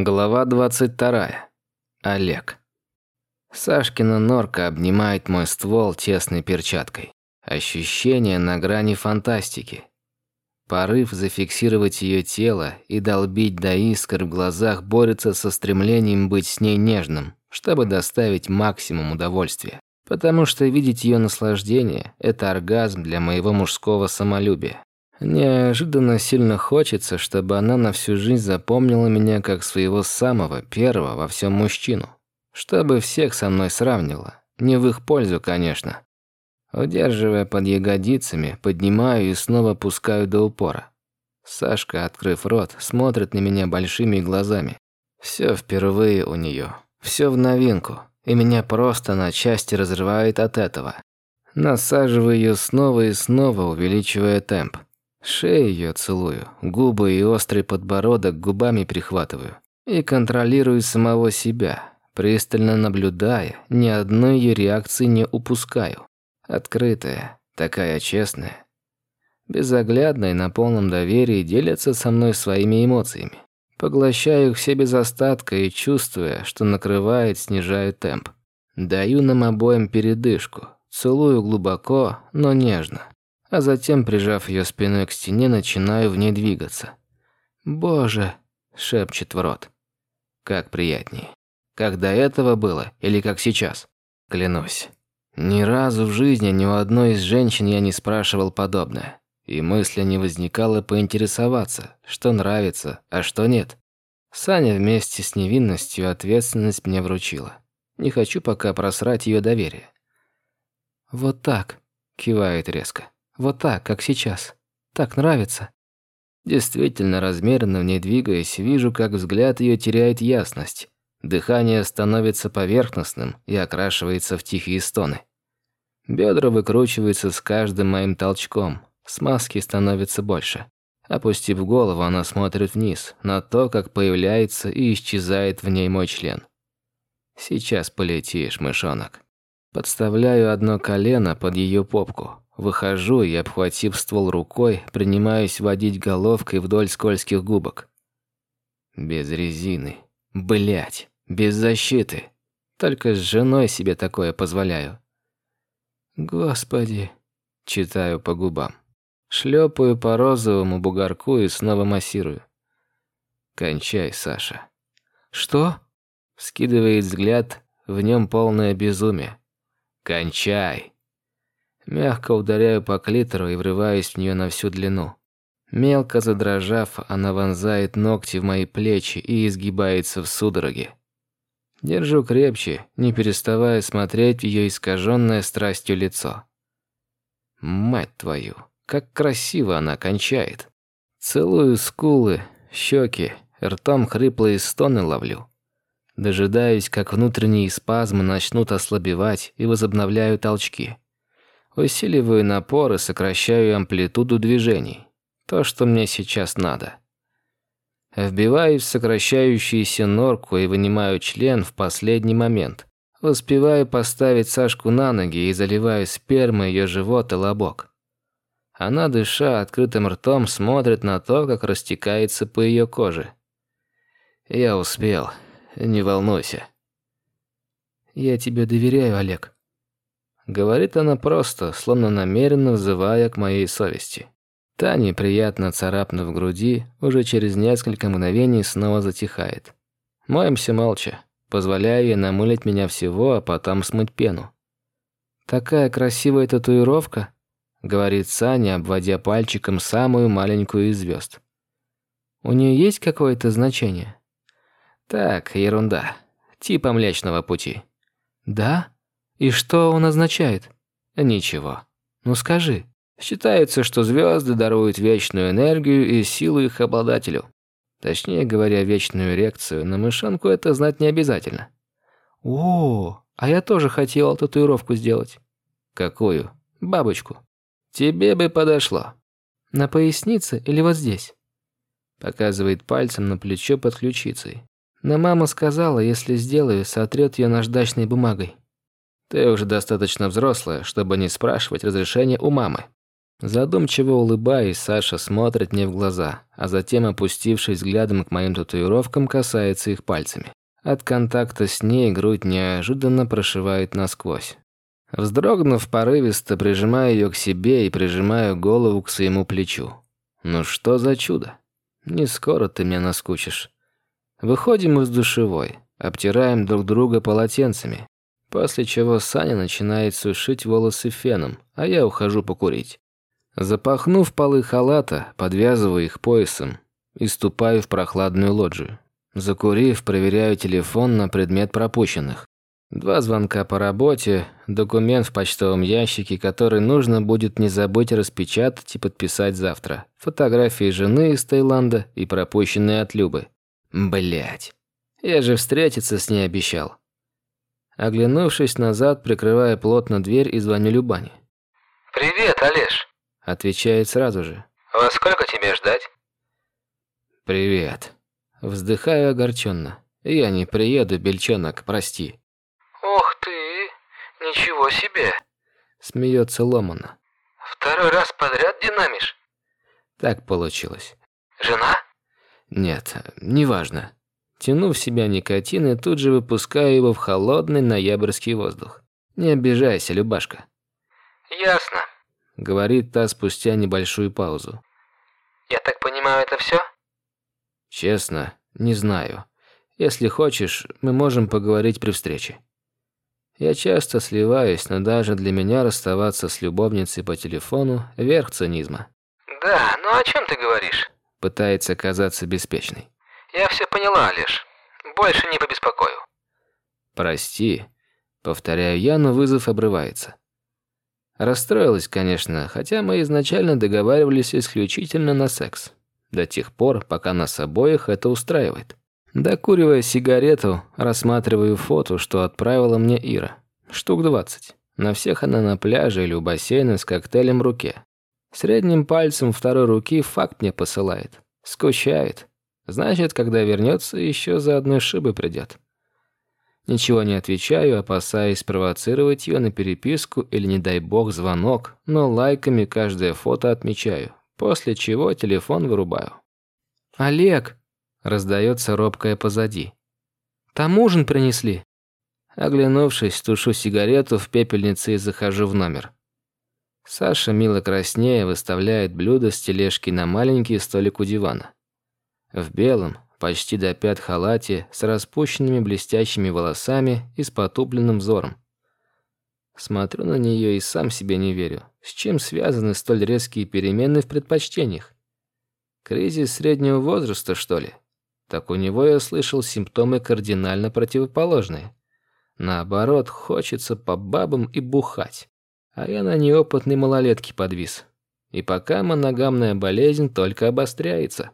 Глава 22. Олег. Сашкина норка обнимает мой ствол тесной перчаткой. Ощущение на грани фантастики. Порыв зафиксировать ее тело и долбить до искр в глазах борется со стремлением быть с ней нежным, чтобы доставить максимум удовольствия. Потому что видеть ее наслаждение – это оргазм для моего мужского самолюбия. Неожиданно сильно хочется, чтобы она на всю жизнь запомнила меня как своего самого первого во всем мужчину. Чтобы всех со мной сравнила. Не в их пользу, конечно. Удерживая под ягодицами, поднимаю и снова пускаю до упора. Сашка, открыв рот, смотрит на меня большими глазами. Все впервые у нее, все в новинку, и меня просто на части разрывает от этого. Насаживаю ее снова и снова, увеличивая темп. Шею ее целую, губы и острый подбородок губами прихватываю. И контролирую самого себя, пристально наблюдая, ни одной ее реакции не упускаю. Открытая, такая честная. Безоглядная и на полном доверии делятся со мной своими эмоциями. Поглощаю их все без остатка и, чувствуя, что накрывает, снижаю темп. Даю нам обоим передышку, целую глубоко, но нежно а затем, прижав ее спиной к стене, начинаю в ней двигаться. «Боже!» – шепчет в рот. «Как приятнее. Как до этого было или как сейчас?» Клянусь. Ни разу в жизни ни у одной из женщин я не спрашивал подобное. И мысли не возникало поинтересоваться, что нравится, а что нет. Саня вместе с невинностью ответственность мне вручила. Не хочу пока просрать ее доверие. «Вот так», – кивает резко. Вот так, как сейчас. Так нравится. Действительно, размеренно в ней двигаясь, вижу, как взгляд ее теряет ясность. Дыхание становится поверхностным и окрашивается в тихие стоны. Бедра выкручиваются с каждым моим толчком. Смазки становится больше. Опустив голову, она смотрит вниз, на то, как появляется и исчезает в ней мой член. Сейчас полетишь, мышонок. Подставляю одно колено под ее попку. Выхожу и, обхватив ствол рукой, принимаюсь водить головкой вдоль скользких губок. Без резины. Блять, без защиты. Только с женой себе такое позволяю. Господи, читаю по губам. Шлепаю по розовому бугорку и снова массирую. Кончай, Саша. Что? Скидывает взгляд, в нем полное безумие. Кончай. Мягко ударяю по клитору и врываюсь в нее на всю длину. Мелко задрожав, она вонзает ногти в мои плечи и изгибается в судороге. Держу крепче, не переставая смотреть в ее искаженное страстью лицо. Мать твою, как красиво она кончает. Целую скулы, щеки, ртом хриплые стоны ловлю. Дожидаюсь, как внутренние спазмы начнут ослабевать и возобновляю толчки. Усиливаю напор и сокращаю амплитуду движений. То, что мне сейчас надо. Вбиваюсь в сокращающуюся норку и вынимаю член в последний момент. Успеваю поставить Сашку на ноги и заливаю спермой ее живот и лобок. Она, дыша открытым ртом, смотрит на то, как растекается по ее коже. Я успел. Не волнуйся. Я тебе доверяю, Олег. Говорит она просто, словно намеренно взывая к моей совести. Та, неприятно царапнув груди, уже через несколько мгновений снова затихает. Моемся молча, позволяя ей намылить меня всего, а потом смыть пену. «Такая красивая татуировка», — говорит Саня, обводя пальчиком самую маленькую из звезд. «У нее есть какое-то значение?» «Так, ерунда. Типа Млечного Пути». «Да?» И что он означает? Ничего. Ну скажи. Считается, что звезды даруют вечную энергию и силу их обладателю. Точнее говоря, вечную эрекцию, на мышанку это знать не обязательно. О, а я тоже хотел татуировку сделать. Какую? Бабочку. Тебе бы подошло. На пояснице или вот здесь? Показывает пальцем на плечо под ключицей. Но мама сказала, если сделаю, сотрет ее наждачной бумагой. Ты уже достаточно взрослая, чтобы не спрашивать разрешения у мамы. Задумчиво улыбаясь, Саша смотрит мне в глаза, а затем, опустившись взглядом к моим татуировкам, касается их пальцами. От контакта с ней грудь неожиданно прошивает насквозь. Вздрогнув порывисто, прижимаю ее к себе и прижимаю голову к своему плечу. Ну что за чудо? Не скоро ты мне наскучишь. Выходим из душевой, обтираем друг друга полотенцами, после чего Саня начинает сушить волосы феном, а я ухожу покурить. Запахнув полы халата, подвязываю их поясом и ступаю в прохладную лоджию. Закурив, проверяю телефон на предмет пропущенных. Два звонка по работе, документ в почтовом ящике, который нужно будет не забыть распечатать и подписать завтра. Фотографии жены из Таиланда и пропущенные от Любы. Блять. Я же встретиться с ней обещал. Оглянувшись назад, прикрывая плотно дверь и звоню Любане. «Привет, Олеж!» Отвечает сразу же. «Во сколько тебе ждать?» «Привет». Вздыхаю огорченно. «Я не приеду, бельчонок, прости». «Ух ты! Ничего себе!» Смеется ломано. «Второй раз подряд динамишь?» Так получилось. «Жена?» Нет, неважно. Тяну в себя никотин и тут же выпускаю его в холодный ноябрьский воздух. Не обижайся, Любашка. «Ясно», — говорит та спустя небольшую паузу. «Я так понимаю, это все?» «Честно, не знаю. Если хочешь, мы можем поговорить при встрече». Я часто сливаюсь, но даже для меня расставаться с любовницей по телефону – верх цинизма. «Да, ну о чем ты говоришь?» Пытается казаться беспечной. «Я все поняла, Олеж. Больше не побеспокою». «Прости», – повторяю я, но вызов обрывается. Расстроилась, конечно, хотя мы изначально договаривались исключительно на секс. До тех пор, пока нас обоих это устраивает. Докуривая сигарету, рассматриваю фото, что отправила мне Ира. Штук двадцать. На всех она на пляже или у бассейна с коктейлем в руке. Средним пальцем второй руки факт мне посылает. Скучает. Значит, когда вернется, еще за одной шибы придет. Ничего не отвечаю, опасаясь провоцировать ее на переписку или, не дай бог, звонок, но лайками каждое фото отмечаю, после чего телефон вырубаю. «Олег!» Раздается робкое позади. «Там ужин принесли». Оглянувшись, тушу сигарету в пепельнице и захожу в номер. Саша, мило краснея, выставляет блюдо с тележки на маленький столик у дивана. В белом, почти до пят халате, с распущенными блестящими волосами и с потупленным взором. Смотрю на нее и сам себе не верю. С чем связаны столь резкие перемены в предпочтениях? Кризис среднего возраста, что ли? так у него, я слышал, симптомы кардинально противоположные. Наоборот, хочется по бабам и бухать. А я на неопытной малолетке подвис. И пока моногамная болезнь только обостряется.